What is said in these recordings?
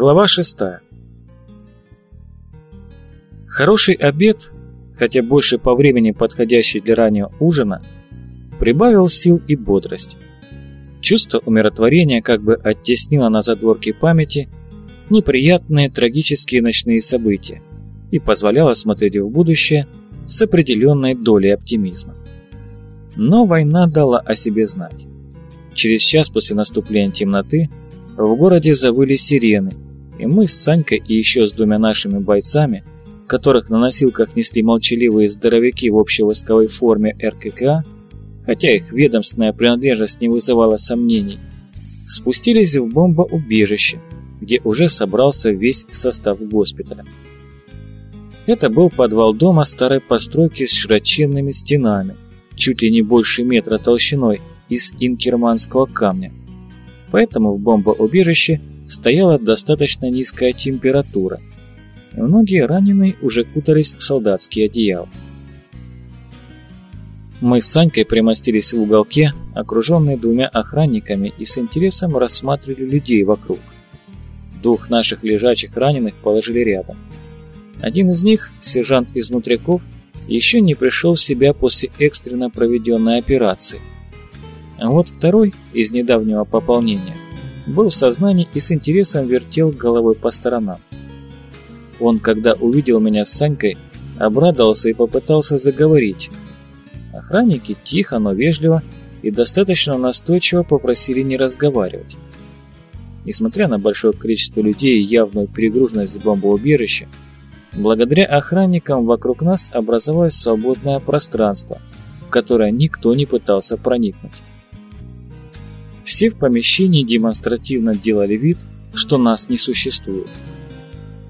Глава шестая. Хороший обед, хотя больше по времени подходящий для раннего ужина, прибавил сил и бодрости. Чувство умиротворения как бы оттеснило на задворки памяти неприятные трагические ночные события и позволяло смотреть в будущее с определенной долей оптимизма. Но война дала о себе знать. Через час после наступления темноты в городе завыли сирены, мы с Санькой и еще с двумя нашими бойцами, которых на носилках несли молчаливые здоровяки в общевойсковой форме РККА, хотя их ведомственная принадлежность не вызывала сомнений, спустились в бомбоубежище, где уже собрался весь состав госпиталя. Это был подвал дома старой постройки с широченными стенами, чуть ли не больше метра толщиной, из инкерманского камня, поэтому в бомбоубежище стояла достаточно низкая температура, и многие раненые уже кутались в солдатские одеяла. Мы с Санькой примостились в уголке, окруженные двумя охранниками, и с интересом рассматривали людей вокруг. Двух наших лежачих раненых положили рядом. Один из них, сержант из внутряков, еще не пришел в себя после экстренно проведенной операции – а вот второй, из недавнего пополнения, был в сознании и с интересом вертел головой по сторонам. Он, когда увидел меня с Санькой, обрадовался и попытался заговорить. Охранники тихо, но вежливо и достаточно настойчиво попросили не разговаривать. Несмотря на большое количество людей и явную перегруженность бомбоубежища, благодаря охранникам вокруг нас образовалось свободное пространство, в которое никто не пытался проникнуть. Все в помещении демонстративно делали вид, что нас не существует.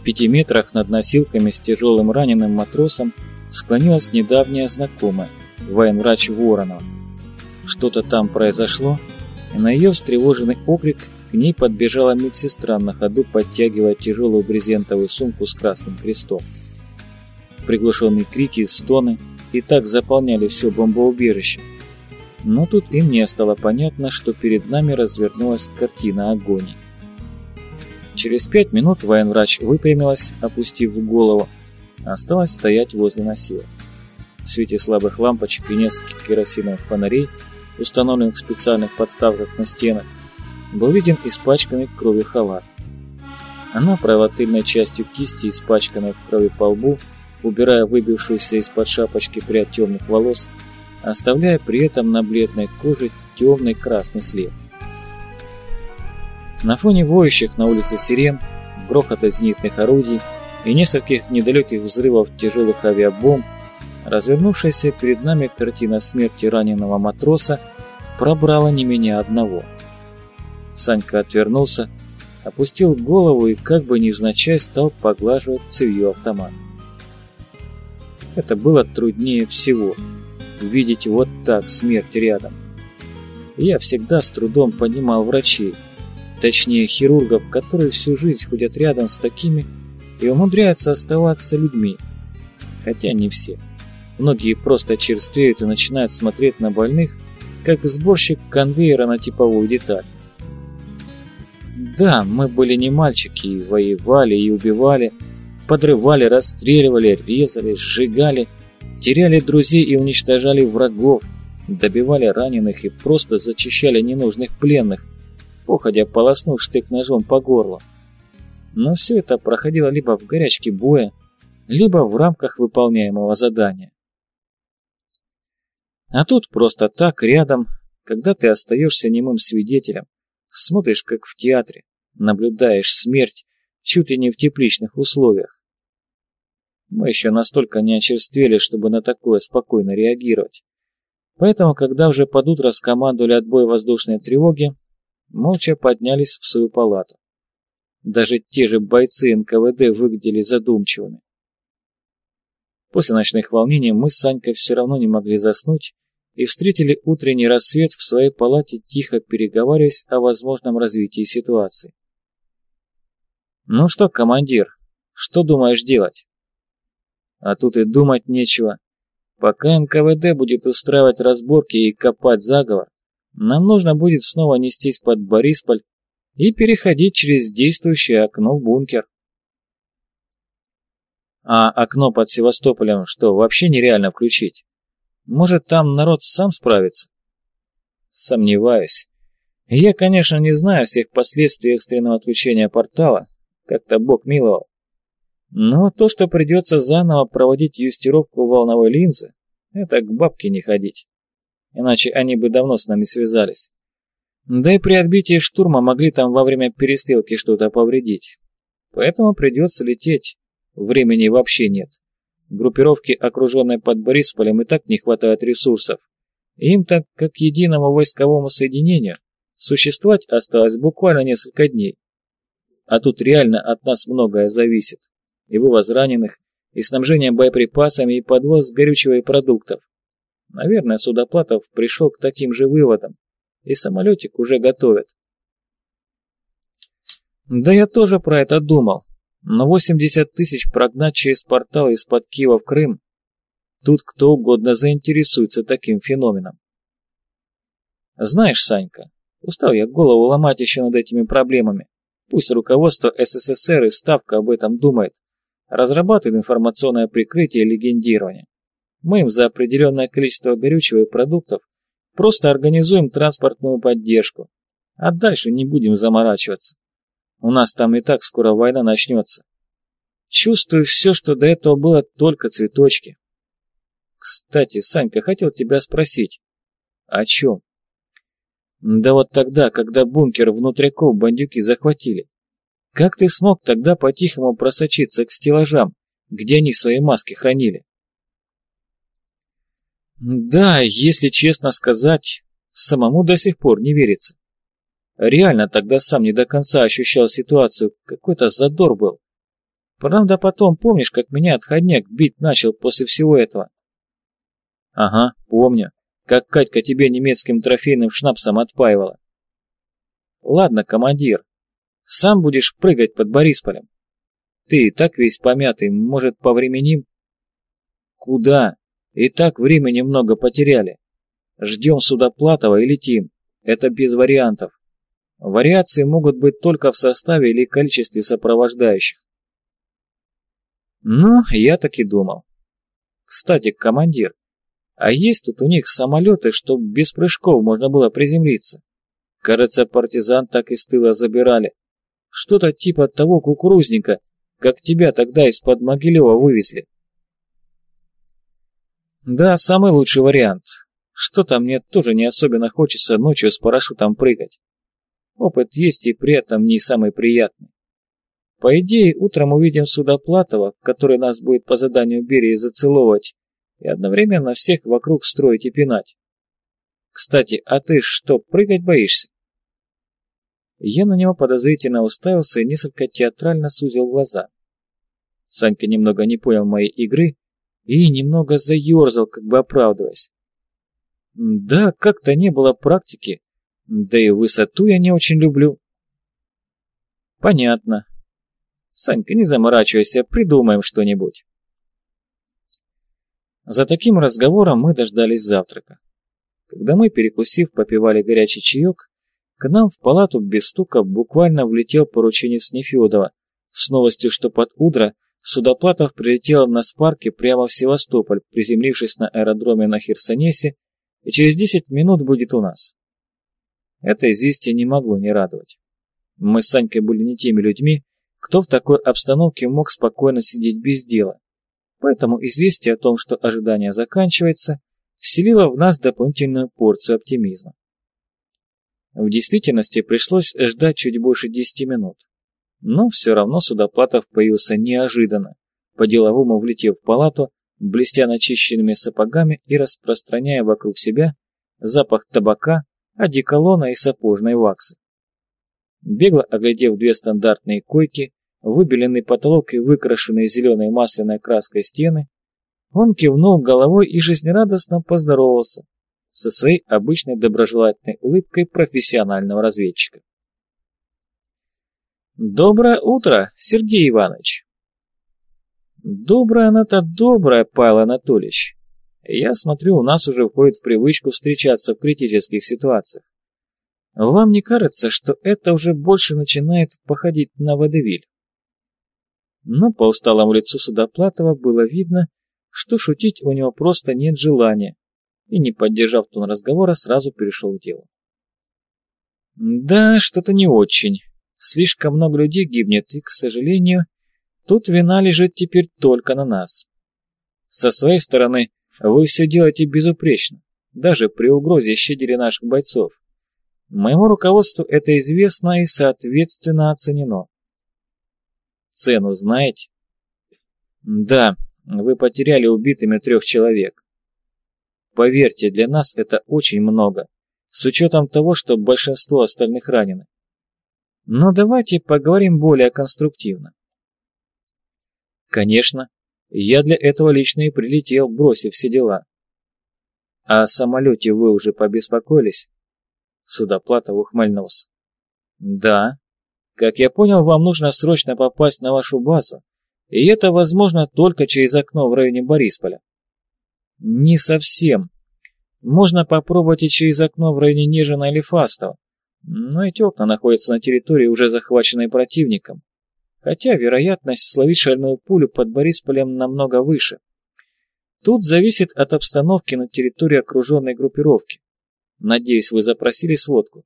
В пяти метрах над носилками с тяжелым раненым матросом склонилась недавняя знакомая, военврач Воронова. Что-то там произошло, и на ее встревоженный окрик к ней подбежала медсестра на ходу, подтягивая тяжелую брезентовую сумку с красным крестом. Приглушенные крики и стоны и так заполняли все бомбоубежище, но тут и мне стало понятно, что перед нами развернулась картина агонии. Через пять минут военврач выпрямилась, опустив голову, а осталась стоять возле носилок. В свете слабых лампочек и нескольких керосиновых фонарей, установленных в специальных подставках на стенах, был виден испачканный кровью халат. Она провела тыльной частью кисти, испачканной в крови по лбу, убирая выбившуюся из-под шапочки прядь темных волос, оставляя при этом на бледной коже темный красный след. На фоне воющих на улице сирен, грохота зенитных орудий и нескольких недалеких взрывов тяжелых авиабомб, развернувшаяся перед нами картина смерти раненого матроса пробрала не меня одного. Санька отвернулся, опустил голову и как бы невзначай стал поглаживать цевью автомата. Это было труднее всего — видеть вот так смерть рядом. Я всегда с трудом понимал врачей, точнее хирургов, которые всю жизнь ходят рядом с такими и умудряются оставаться людьми. Хотя не все. Многие просто черствеют и начинают смотреть на больных, как сборщик конвейера на типовую деталь. Да, мы были не мальчики, и воевали, и убивали, подрывали, расстреливали, резали, сжигали – теряли друзей и уничтожали врагов, добивали раненых и просто зачищали ненужных пленных, походя полоснув штык-ножом по горлу. Но все это проходило либо в горячке боя, либо в рамках выполняемого задания. А тут просто так рядом, когда ты остаешься немым свидетелем, смотришь как в театре, наблюдаешь смерть чуть ли не в тепличных условиях. Мы еще настолько не очерствели, чтобы на такое спокойно реагировать. Поэтому, когда уже под утро скомандовали отбой воздушной тревоги, молча поднялись в свою палату. Даже те же бойцы НКВД выглядели задумчивыми. После ночных волнений мы с Санькой все равно не могли заснуть и встретили утренний рассвет в своей палате, тихо переговариваясь о возможном развитии ситуации. «Ну что, командир, что думаешь делать?» А тут и думать нечего. Пока НКВД будет устраивать разборки и копать заговор, нам нужно будет снова нестись под Борисполь и переходить через действующее окно в бункер. А окно под Севастополем что, вообще нереально включить? Может, там народ сам справится? Сомневаюсь. Я, конечно, не знаю всех последствий экстренного отключения портала, как-то Бог миловал. Но то, что придется заново проводить юстировку волновой линзы, это к бабке не ходить. Иначе они бы давно с нами связались. Да и при отбитии штурма могли там во время перестрелки что-то повредить. Поэтому придется лететь. Времени вообще нет. Группировки, окруженные под Борисполем, и так не хватает ресурсов. Им-то, как единому войсковому соединению, существовать осталось буквально несколько дней. А тут реально от нас многое зависит. И вывоз раненых, и снабжение боеприпасами, и подвоз горючего и продуктов. Наверное, Судоплатов пришел к таким же выводам, и самолетик уже готовят. Да я тоже про это думал, но 80 тысяч прогнать через портал из-под Киева в Крым, тут кто угодно заинтересуется таким феноменом. Знаешь, Санька, устал я голову ломать еще над этими проблемами. Пусть руководство СССР и Ставка об этом думает, разрабатывает информационное прикрытие и легендирование. Мы им за определенное количество горючего и продуктов просто организуем транспортную поддержку, а дальше не будем заморачиваться. У нас там и так скоро война начнется. Чувствую все, что до этого было только цветочки. Кстати, Санька, хотел тебя спросить. О чем? Да вот тогда, когда бункер внутряков бандюки захватили. Как ты смог тогда по-тихому просочиться к стеллажам, где они свои маски хранили? Да, если честно сказать, самому до сих пор не верится. Реально тогда сам не до конца ощущал ситуацию, какой-то задор был. Правда, потом помнишь, как меня отходняк бить начал после всего этого? Ага, помню, как Катька тебе немецким трофейным шнапсом отпаивала. Ладно, командир, сам будешь прыгать под Борисполем. Ты и так весь помятый, может, повременим? Куда? И так времени много потеряли. Ждем Судоплатова и летим. Это без вариантов. Вариации могут быть только в составе или количестве сопровождающих. Ну, я так и думал. Кстати, командир, а есть тут у них самолеты, чтобы без прыжков можно было приземлиться? Кажется, партизан так и с тыла забирали. Что-то типа того кукурузника, как тебя тогда из-под Могилева вывезли. Да, самый лучший вариант. Что-то мне тоже не особенно хочется ночью с парашютом прыгать. Опыт есть и при этом не самый приятный. По идее, утром увидим Судоплатова, который нас будет по заданию Берии зацеловывать, и одновременно всех вокруг строить и пинать. Кстати, а ты что, прыгать боишься? Я на него подозрительно уставился и несколько театрально сузил глаза. Санька немного не понял моей игры и немного заерзал, как бы оправдываясь. Да, как-то не было практики, да и высоту я не очень люблю. Понятно. Санька, не заморачивайся, придумаем что-нибудь. За таким разговором мы дождались завтрака. Когда мы, перекусив, попивали горячий чаек, к нам в палату без стука буквально влетел порученец Нефедова с новостью, что под утро Судоплатов прилетел на спарке прямо в Севастополь, приземлившись на аэродроме на Херсонесе, и через 10 минут будет у нас. Это известие не могло не радовать. Мы с Санькой были не теми людьми, кто в такой обстановке мог спокойно сидеть без дела. Поэтому известие о том, что ожидание заканчивается, вселило в нас дополнительную порцию оптимизма. В действительности пришлось ждать чуть больше 10 минут. Но все равно Судоплатов появился неожиданно, по-деловому влетев в палату, блестя начищенными сапогами и распространяя вокруг себя запах табака, одеколона и сапожной ваксы. Бегло оглядев две стандартные койки, выбеленный потолок и выкрашенные зеленой масляной краской стены, он кивнул головой и жизнерадостно поздоровался со своей обычной доброжелательной улыбкой профессионального разведчика. «Доброе утро, Сергей Иванович!» «Доброе она-то доброе, Павел Анатольевич!» Я смотрю, у нас уже входит в привычку встречаться в критических ситуациях. Вам не кажется, что это уже больше начинает походить на водевиль? Но по усталому лицу Судоплатова было видно, что шутить у него просто нет желания, и, не поддержав тон разговора, сразу перешел к делу. «Да, что-то не очень. Слишком много людей гибнет, и, к сожалению, тут вина лежит теперь только на нас. Со своей стороны, вы все делаете безупречно, даже при угрозе щадили наших бойцов. Моему руководству это известно и, соответственно, оценено. Цену знаете? Да, вы потеряли убитыми трех человек. Поверьте, для нас это очень много, с учетом того, что большинство остальных ранены. Но давайте поговорим более конструктивно. Конечно, я для этого лично и прилетел, бросив все дела. А о самолете вы уже побеспокоились? Судоплатов ухмыльнулся. Да. Как я понял, вам нужно срочно попасть на вашу базу, и это возможно только через окно в районе Борисполя. Не совсем. Можно попробовать и через окно в районе Нежина или Фастова, но эти окна находятся на территории, уже захваченной противником, хотя вероятность словить шальную пулю под Борисполем намного выше. Тут зависит от обстановки на территории окруженной группировки. Надеюсь, вы запросили сводку?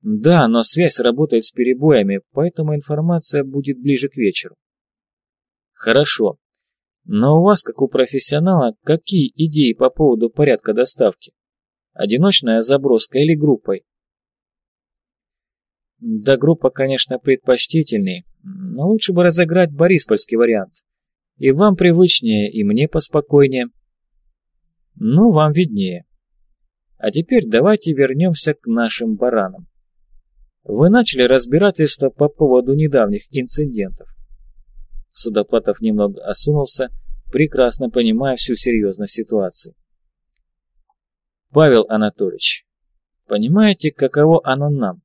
Да, но связь работает с перебоями, поэтому информация будет ближе к вечеру. Хорошо. Но у вас, как у профессионала, какие идеи по поводу порядка доставки? Одиночная заброска или группой? Да, группа, конечно, предпочтительней, но лучше бы разыграть бориспольский вариант. И вам привычнее, и мне поспокойнее. Ну, вам виднее. А теперь давайте вернемся к нашим баранам. Вы начали разбирательство по поводу недавних инцидентов. Судоплатов немного осунулся, прекрасно понимая всю серьезность ситуации. Павел Анатольевич, понимаете, каково оно нам?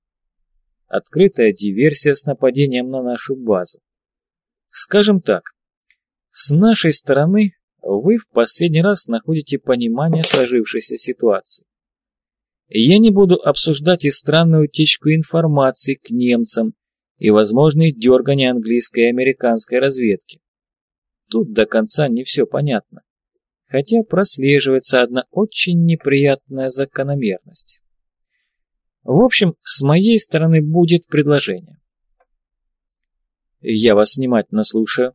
Открытая диверсия с нападением на нашу базу. Скажем так, с нашей стороны вы в последний раз находите понимание сложившейся ситуации. Я не буду обсуждать и странную утечку информации к немцам, и возможные дергания английской и американской разведки. Тут до конца не все понятно, хотя прослеживается одна очень неприятная закономерность. В общем, с моей стороны будет предложение. Я вас внимательно слушаю.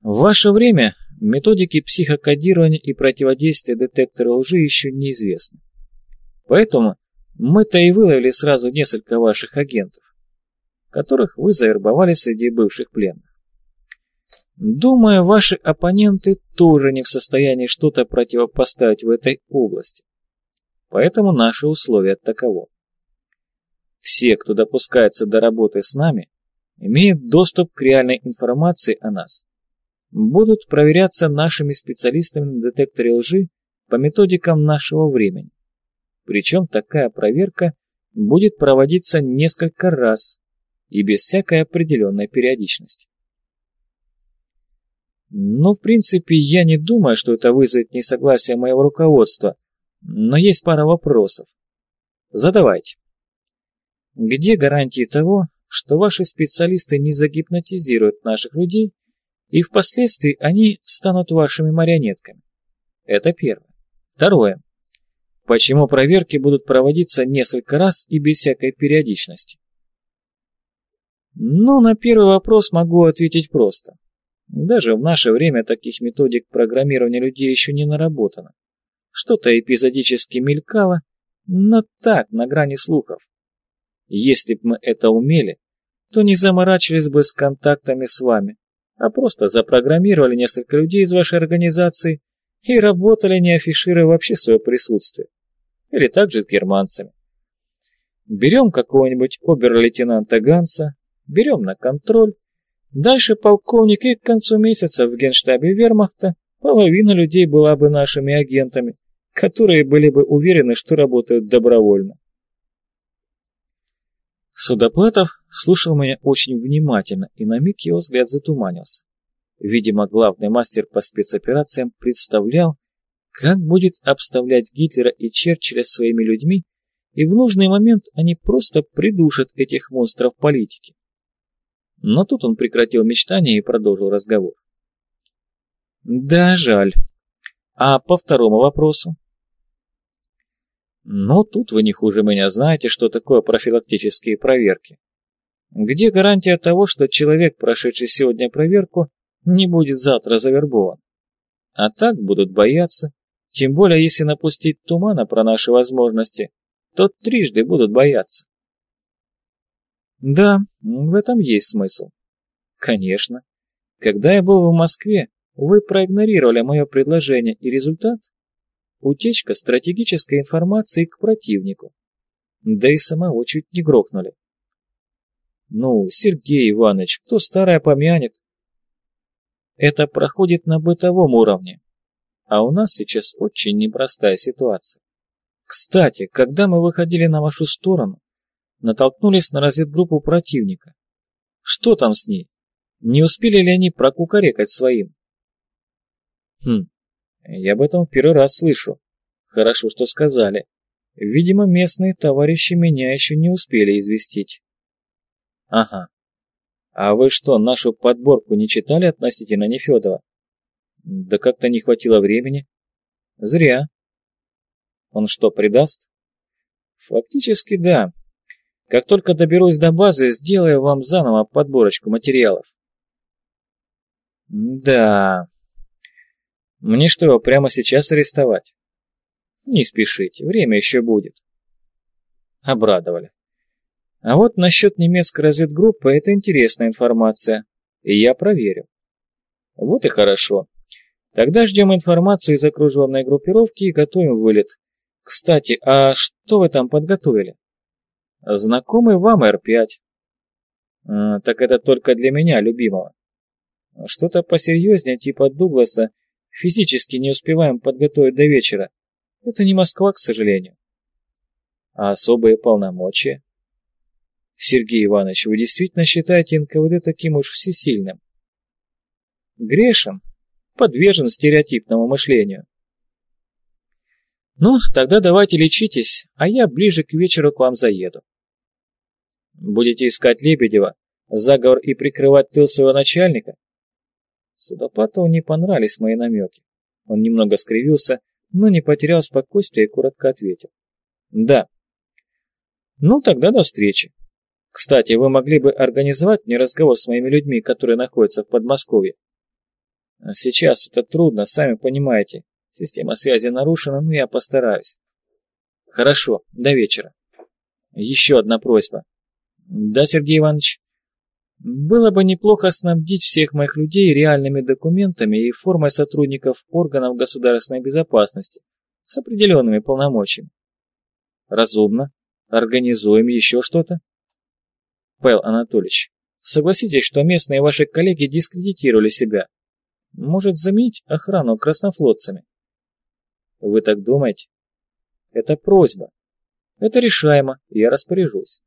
В ваше время методики психокодирования и противодействия детектора лжи еще неизвестны. Поэтому мы-то и выловили сразу несколько ваших агентов, которых вы завербовали среди бывших пленных. Думаю, ваши оппоненты тоже не в состоянии что-то противопоставить в этой области. Поэтому наше условие таково. Все, кто допускается до работы с нами, имеют доступ к реальной информации о нас, будут проверяться нашими специалистами на детекторе лжи по методикам нашего времени. Причем такая проверка будет проводиться несколько раз и без всякой определенной периодичности. Но, в принципе, я не думаю, что это вызовет несогласие моего руководства, но есть пара вопросов. Задавайте. Где гарантии того, что ваши специалисты не загипнотизируют наших людей, и впоследствии они станут вашими марионетками? Это первое. Второе. Почему проверки будут проводиться несколько раз и без всякой периодичности? Ну, на первый вопрос могу ответить просто. Даже в наше время таких методик программирования людей еще не наработано. Что-то эпизодически мелькало, но так, на грани слухов. Если бы мы это умели, то не заморачивались бы с контактами с вами, а просто запрограммировали несколько людей из вашей организации и работали, не афишируя вообще свое присутствие или также с германцами. Берем какого-нибудь обер-лейтенанта Ганса, берем на контроль, дальше полковник и к концу месяца в генштабе вермахта половина людей была бы нашими агентами, которые были бы уверены, что работают добровольно. Судоплатов слушал меня очень внимательно, и на миг его взгляд затуманился. Видимо, главный мастер по спецоперациям представлял, как будет обставлять Гитлера и Черчилля своими людьми и в нужный момент они просто придушат этих монстров политики. Но тут он прекратил мечтание и продолжил разговор. Да, жаль. А по второму вопросу? Ну, тут вы не хуже меня знаете, что такое профилактические проверки. Где гарантия того, что человек, прошедший сегодня проверку, не будет завтра завербован? А так будут бояться, тем более если напустить тумана про наши возможности, то трижды будут бояться. Да, в этом есть смысл. Конечно. Когда я был в Москве, вы проигнорировали мое предложение, и результат – утечка стратегической информации к противнику. Да и самого чуть не грохнули. Ну, Сергей Иванович, кто старое помянет? Это проходит на бытовом уровне. А у нас сейчас очень непростая ситуация. Кстати, когда мы выходили на вашу сторону, натолкнулись на разведгруппу противника. Что там с ней? Не успели ли они прокукарекать своим? Хм, я об этом первый раз слышу. Хорошо, что сказали. Видимо, местные товарищи меня еще не успели известить. Ага. А вы что, нашу подборку не читали относительно Нефедова? Да как-то не хватило времени. Зря. Он что, предаст? Фактически да. Как только доберусь до базы, сделаю вам заново подборочку материалов. Да. Мне что, прямо сейчас арестовать? Не спешите, время еще будет. Обрадовали. А вот насчет немецкой разведгруппы это интересная информация, и я проверю. Вот и хорошо. Тогда ждем информацию из окруженной группировки и готовим вылет. Кстати, а что вы там подготовили? Знакомый вам Р-5. А, так это только для меня, любимого. Что-то посерьезнее, типа Дугласа, физически не успеваем подготовить до вечера. Это не Москва, к сожалению. А особые полномочия? Сергей Иванович, вы действительно считаете НКВД таким уж всесильным? Грешен, подвержен стереотипному мышлению. Ну, тогда давайте лечитесь, а я ближе к вечеру к вам заеду. Будете искать Лебедева, заговор и прикрывать тыл своего начальника? Судопатову не понравились мои намеки. Он немного скривился, но не потерял спокойствия и коротко ответил. Да. Ну, тогда до встречи. Кстати, вы могли бы организовать мне разговор с моими людьми, которые находятся в Подмосковье? Сейчас это трудно, сами понимаете. Система связи нарушена, но я постараюсь. Хорошо, до вечера. Еще одна просьба. Да, Сергей Иванович? Было бы неплохо снабдить всех моих людей реальными документами и формой сотрудников органов государственной безопасности с определенными полномочиями. Разумно. Организуем еще что-то? Павел Анатольевич, согласитесь, что местные ваши коллеги дискредитировали себя. Может заменить охрану краснофлотцами? Вы так думаете? Это просьба. Это решаемо, я распоряжусь.